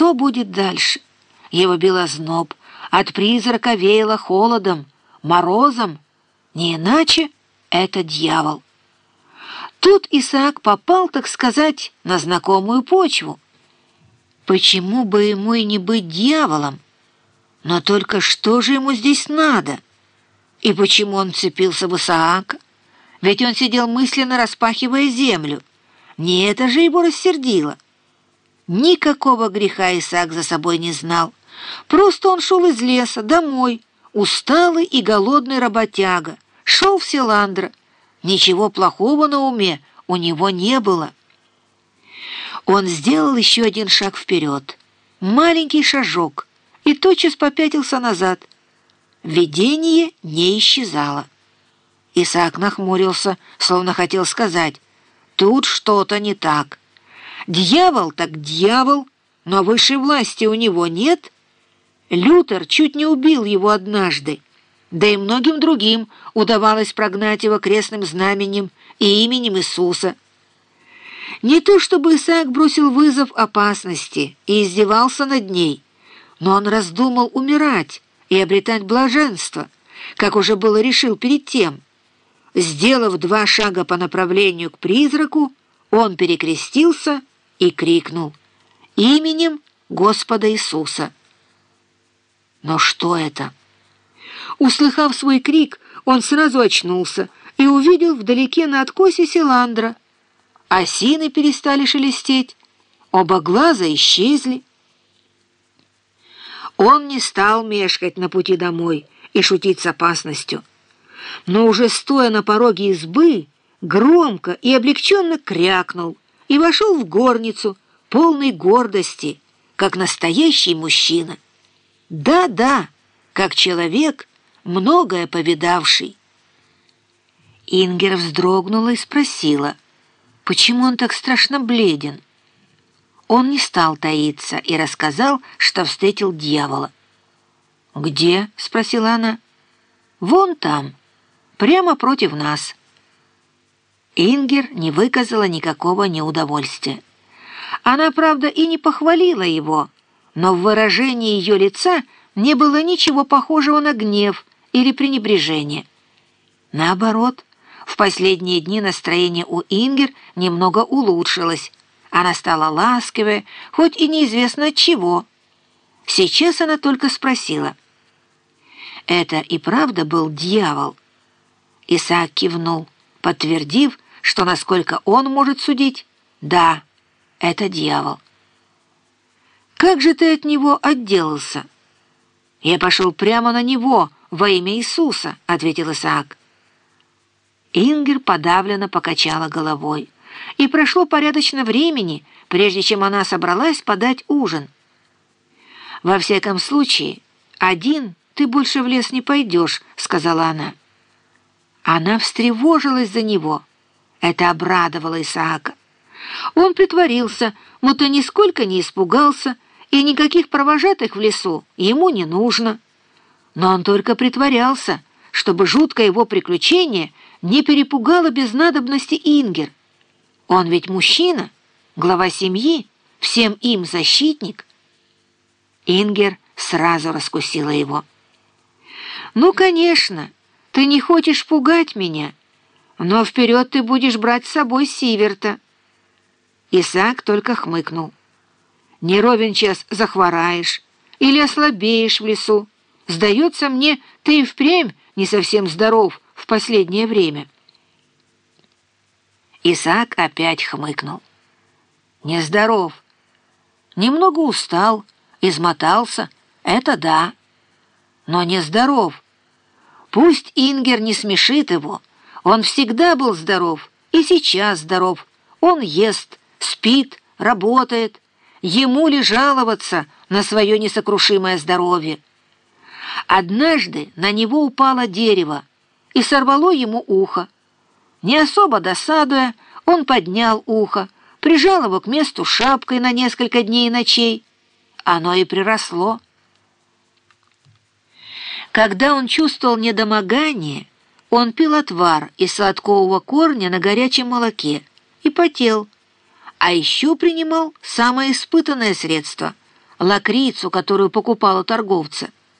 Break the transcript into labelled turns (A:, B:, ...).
A: что будет дальше? Его била зноб, от призрака веяло холодом, морозом. Не иначе это дьявол. Тут Исаак попал, так сказать, на знакомую почву. Почему бы ему и не быть дьяволом? Но только что же ему здесь надо? И почему он вцепился в Исаака? Ведь он сидел мысленно распахивая землю. Не это же его рассердило. Никакого греха Исаак за собой не знал. Просто он шел из леса домой, усталый и голодный работяга, шел в Селандро. Ничего плохого на уме у него не было. Он сделал еще один шаг вперед, маленький шажок, и тотчас попятился назад. Видение не исчезало. Исаак нахмурился, словно хотел сказать, «Тут что-то не так. Дьявол так дьявол, но высшей власти у него нет». Лютер чуть не убил его однажды, да и многим другим удавалось прогнать его крестным знаменем и именем Иисуса. Не то чтобы Исаак бросил вызов опасности и издевался над ней, но он раздумал умирать и обретать блаженство, как уже было решил перед тем. Сделав два шага по направлению к призраку, он перекрестился и крикнул «Именем Господа Иисуса». Но что это? Услыхав свой крик, он сразу очнулся и увидел вдалеке на откосе селандра. Осины перестали шелестеть, оба глаза исчезли. Он не стал мешкать на пути домой и шутить с опасностью, но уже стоя на пороге избы, громко и облегченно крякнул и вошел в горницу, полной гордости, как настоящий мужчина. Да-да, как человек, многое повидавший. Ингер вздрогнула и спросила, почему он так страшно бледен. Он не стал таиться и рассказал, что встретил дьявола. «Где?» — спросила она. «Вон там, прямо против нас». Ингер не выказала никакого неудовольствия. Она, правда, и не похвалила его, но в выражении ее лица не было ничего похожего на гнев или пренебрежение. Наоборот, в последние дни настроение у Ингер немного улучшилось. Она стала ласковее, хоть и неизвестно чего. Сейчас она только спросила. «Это и правда был дьявол?» Исаак кивнул, подтвердив, что, насколько он может судить, «Да, это дьявол». «Как же ты от него отделался?» «Я пошел прямо на него во имя Иисуса», — ответил Исаак. Ингер подавленно покачала головой, и прошло порядочно времени, прежде чем она собралась подать ужин. «Во всяком случае, один ты больше в лес не пойдешь», — сказала она. Она встревожилась за него. Это обрадовало Исаака. Он притворился, будто нисколько не испугался, и никаких провожатых в лесу ему не нужно. Но он только притворялся, чтобы жуткое его приключение не перепугало без надобности Ингер. Он ведь мужчина, глава семьи, всем им защитник. Ингер сразу раскусила его. «Ну, конечно, ты не хочешь пугать меня, но вперед ты будешь брать с собой Сиверта». Исаак только хмыкнул не ровен час захвораешь или ослабеешь в лесу. Сдается мне, ты и впрямь не совсем здоров в последнее время». Исаак опять хмыкнул. «Нездоров. Немного устал, измотался, это да. Но нездоров. Пусть Ингер не смешит его. Он всегда был здоров и сейчас здоров. Он ест, спит, работает, Ему ли жаловаться на свое несокрушимое здоровье? Однажды на него упало дерево и сорвало ему ухо. Не особо досадуя, он поднял ухо, прижал его к месту шапкой на несколько дней и ночей. Оно и приросло. Когда он чувствовал недомогание, он пил отвар из сладкового корня на горячем молоке и потел, а еще принимал самое испытанное средство лакрицу, которую покупала торговца.